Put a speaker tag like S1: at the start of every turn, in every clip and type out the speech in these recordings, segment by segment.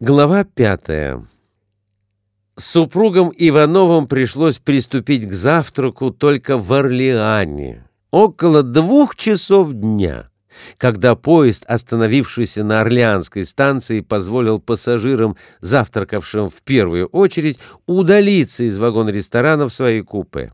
S1: Глава пятая. Супругам Ивановым пришлось приступить к завтраку только в Орлеане, около двух часов дня, когда поезд, остановившийся на Орлеанской станции, позволил пассажирам, завтракавшим в первую очередь, удалиться из вагона-ресторана в свои купе.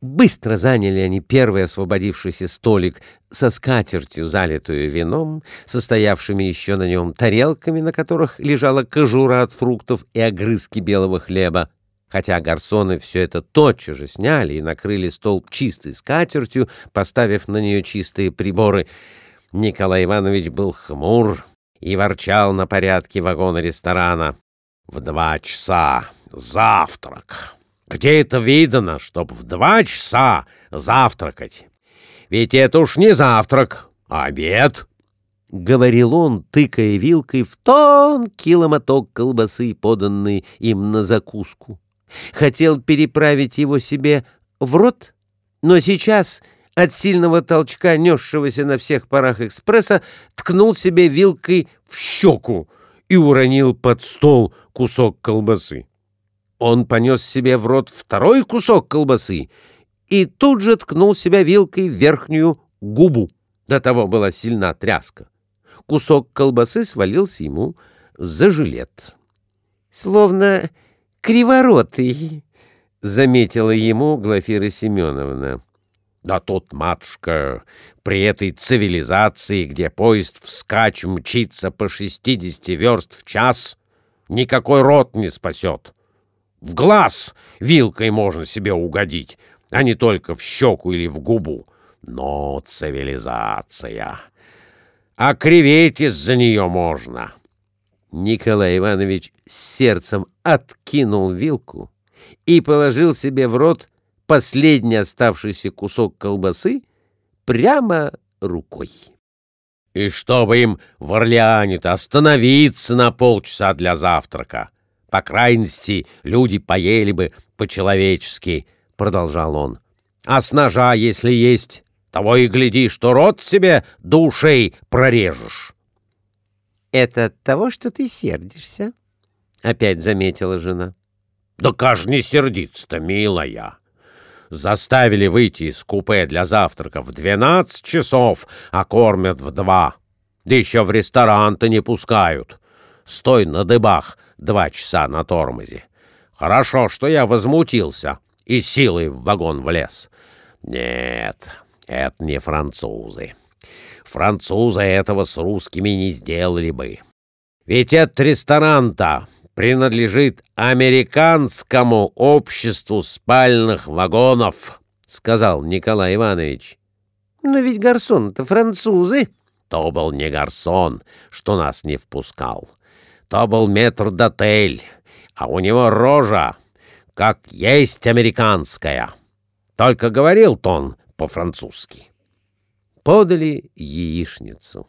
S1: Быстро заняли они первый освободившийся столик со скатертью, залитую вином, состоявшими еще на нем тарелками, на которых лежала кожура от фруктов и огрызки белого хлеба. Хотя гарсоны все это тотчас же сняли и накрыли стол чистой скатертью, поставив на нее чистые приборы, Николай Иванович был хмур и ворчал на порядке вагона ресторана. «В два часа завтрак!» Где это видано, чтоб в два часа завтракать? Ведь это уж не завтрак, а обед. — говорил он, тыкая вилкой в тонкий ломоток колбасы, поданный им на закуску. Хотел переправить его себе в рот, но сейчас от сильного толчка, несшегося на всех парах экспресса, ткнул себе вилкой в щеку и уронил под стол кусок колбасы. Он понес себе в рот второй кусок колбасы и тут же ткнул себя вилкой в верхнюю губу. До того была сильна тряска. Кусок колбасы свалился ему за жилет. — Словно криворотый, — заметила ему Глафира Семеновна. — Да тут, матушка, при этой цивилизации, где поезд вскачь мчится по шестидесяти верст в час, никакой рот не спасет. В глаз вилкой можно себе угодить, а не только в щеку или в губу. Но цивилизация. А криветь из-за нее можно. Николай Иванович сердцем откинул вилку и положил себе в рот последний оставшийся кусок колбасы прямо рукой. И чтобы им в Орлеане-то остановиться на полчаса для завтрака — по крайности, люди поели бы по-человечески, — продолжал он. А с ножа, если есть, того и гляди, что рот себе душей прорежешь. — Это от того, что ты сердишься? — опять заметила жена. — Да как же не сердиться-то, милая? Заставили выйти из купе для завтрака в двенадцать часов, а кормят в два. Да еще в ресторан-то не пускают. Стой на дыбах, два часа на тормозе. Хорошо, что я возмутился и силой в вагон влез. Нет, это не французы. Французы этого с русскими не сделали бы. Ведь этот ресторан-то принадлежит американскому обществу спальных вагонов, — сказал Николай Иванович. — Но ведь гарсон-то французы. То был не гарсон, что нас не впускал. То был метр-дотель, а у него рожа, как есть американская. Только говорил-то по-французски. Подали яичницу.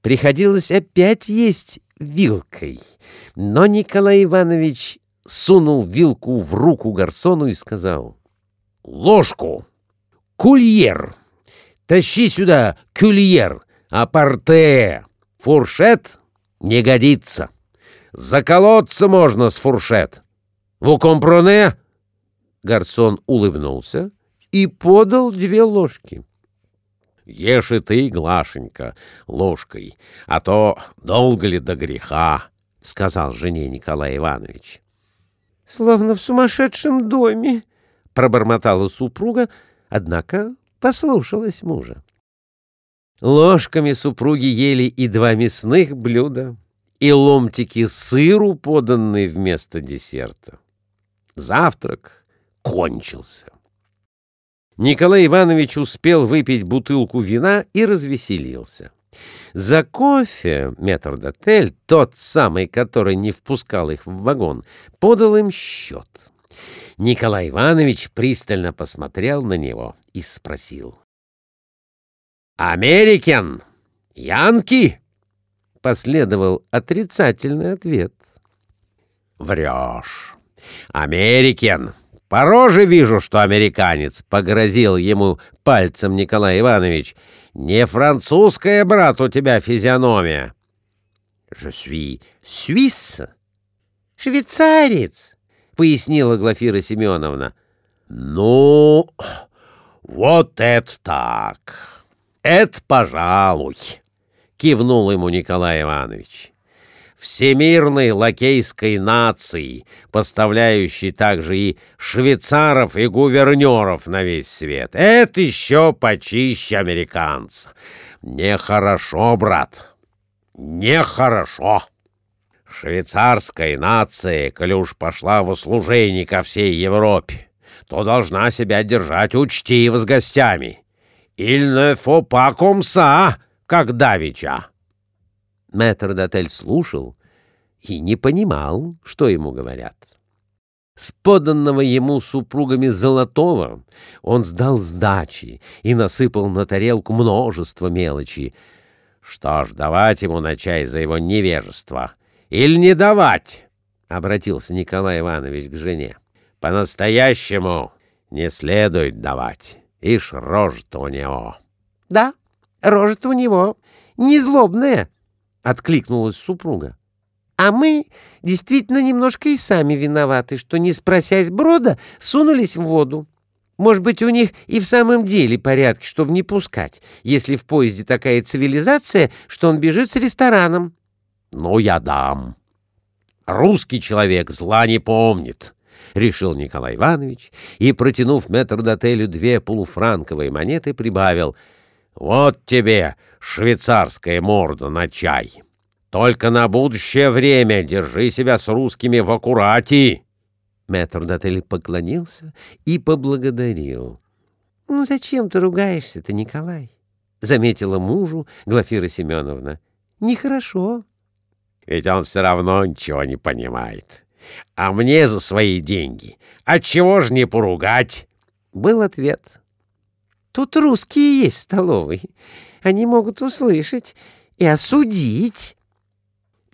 S1: Приходилось опять есть вилкой, но Николай Иванович сунул вилку в руку гарсону и сказал «Ложку! Кульер! Тащи сюда кюльер, апарте! Фуршет не годится!» Заколоться можно с фуршет. Вы компроне?» Гарсон улыбнулся и подал две ложки. «Ешь и ты, Глашенька, ложкой, а то долго ли до греха», — сказал жене Николай Иванович. «Словно в сумасшедшем доме», — пробормотала супруга, однако послушалась мужа. Ложками супруги ели и два мясных блюда, и ломтики сыру, поданные вместо десерта. Завтрак кончился. Николай Иванович успел выпить бутылку вина и развеселился. За кофе метрдотель, тот самый, который не впускал их в вагон, подал им счет. Николай Иванович пристально посмотрел на него и спросил. «Америкен? Янки?» последовал отрицательный ответ. «Врешь. Америкен. По роже вижу, что американец», — погрозил ему пальцем Николай Иванович. «Не французская, брат, у тебя физиономия». «Je suis suisse, швейцарец, — пояснила Глафира Семеновна.
S2: — Ну, вот это так! Это пожалуй! — кивнул ему Николай Иванович всемирной лакейской нации, поставляющей также и швейцаров, и гувернеров на весь свет. Это еще почище американца. Нехорошо, брат, нехорошо. Швейцарская нация, коли уж пошла в услужение ко всей Европе, то должна себя держать учтиво с гостями. «Il ne faut pas comme ça», как давеча.
S1: Мэтр-дотель слушал и не понимал, что ему говорят. С поданного ему супругами золотого он сдал сдачи и насыпал на тарелку множество мелочи.
S2: Что ж, давать ему на чай за его невежество или не давать? — обратился Николай Иванович к жене. — По-настоящему не следует давать. Ишь, рожа-то у него.
S1: — Да, рожа-то у него не злобная, откликнулась супруга. А мы действительно немножко и сами виноваты, что, не спросясь брода, сунулись в воду. Может быть, у них и в самом деле порядки, чтобы не пускать, если в поезде такая цивилизация, что он бежит с рестораном.
S2: Ну, я дам. Русский человек зла не помнит, — решил Николай Иванович и, протянув метрдотелю две полуфранковые монеты, прибавил — вот тебе швейцарская морда на чай. Только на будущее время держи себя с русскими в аккурате.
S1: Метрдотель поклонился и поблагодарил. — Ну зачем ты ругаешься-то, Николай? — заметила мужу Глафира Семеновна. — Нехорошо.
S2: — Ведь он все равно ничего не понимает. А мне за свои деньги отчего ж не поругать?
S1: — был ответ. — Тут русские есть в столовой. Они могут услышать и осудить.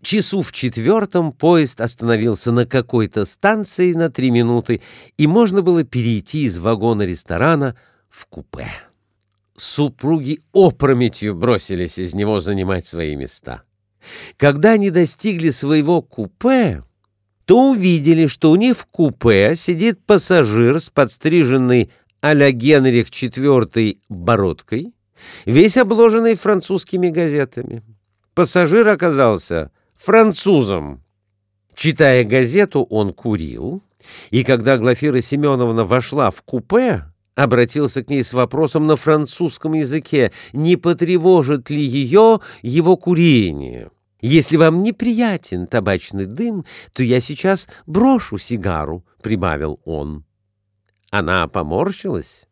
S1: Часу в четвертом поезд остановился на какой-то станции на три минуты, и можно было перейти из вагона ресторана в купе. Супруги опрометью бросились из него занимать свои места. Когда они достигли своего купе, то увидели, что у них в купе сидит пассажир с подстриженной а-ля Генрих IV бородкой, весь обложенный французскими газетами. Пассажир оказался французом. Читая газету, он курил, и когда Глафира Семеновна вошла в купе, обратился к ней с вопросом на французском языке, не потревожит ли ее его курение. «Если вам неприятен табачный дым, то я сейчас брошу сигару», — прибавил он. Она поморщилась,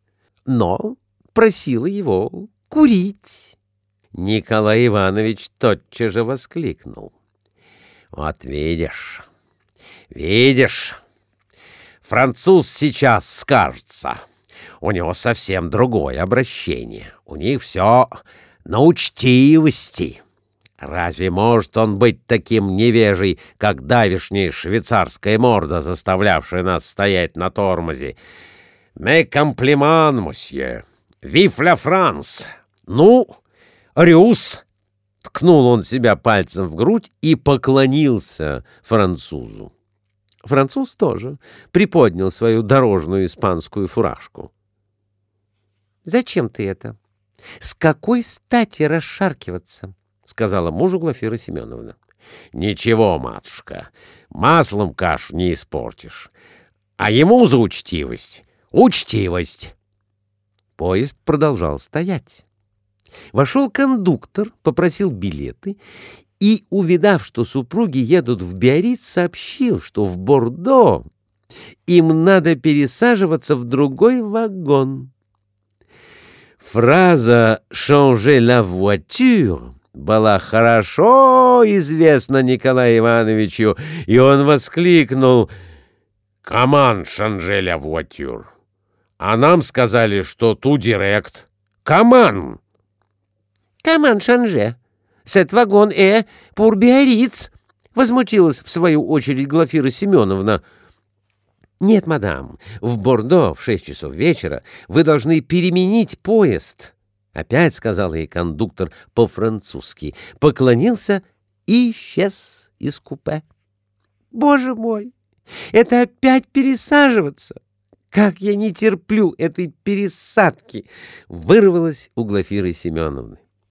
S1: но просила его курить. Николай Иванович тотчас же воскликнул. — Вот видишь, видишь, француз сейчас скажется. У него совсем другое обращение. У них все на учтивости. Разве может он быть таким невежей, как давишняя швейцарская морда, заставлявшая нас стоять на тормозе? «Ме комплиман, мосье! Вив ля Франс! Ну, Рюс!» Ткнул он себя пальцем в грудь и поклонился французу. Француз тоже приподнял свою дорожную испанскую фуражку. «Зачем ты это? С какой стати расшаркиваться?» — сказала мужу Глафира Семеновна. «Ничего, матушка, маслом кашу не испортишь. А ему за учтивость Учтивость!» Поезд продолжал стоять. Вошел кондуктор, попросил билеты и, увидав, что супруги едут в Биарриц, сообщил, что в Бордо им надо пересаживаться в другой вагон. Фраза «changer la voiture» была хорошо известна Николаю Ивановичу, и он воскликнул «Команд шанжеля voiture». А нам сказали, что ту директ. Каман! Каман Шанже. Сет вагон э пур Биориц. Возмутилась в свою очередь Глафира Семеновна. Нет, мадам, в Бордо в шесть часов вечера вы должны переменить поезд. Опять сказал ей кондуктор по-французски, поклонился и исчез из купе. Боже мой! Это опять пересаживаться! Как я не терплю этой пересадки!» Вырвалась у Глафиры Семеновны.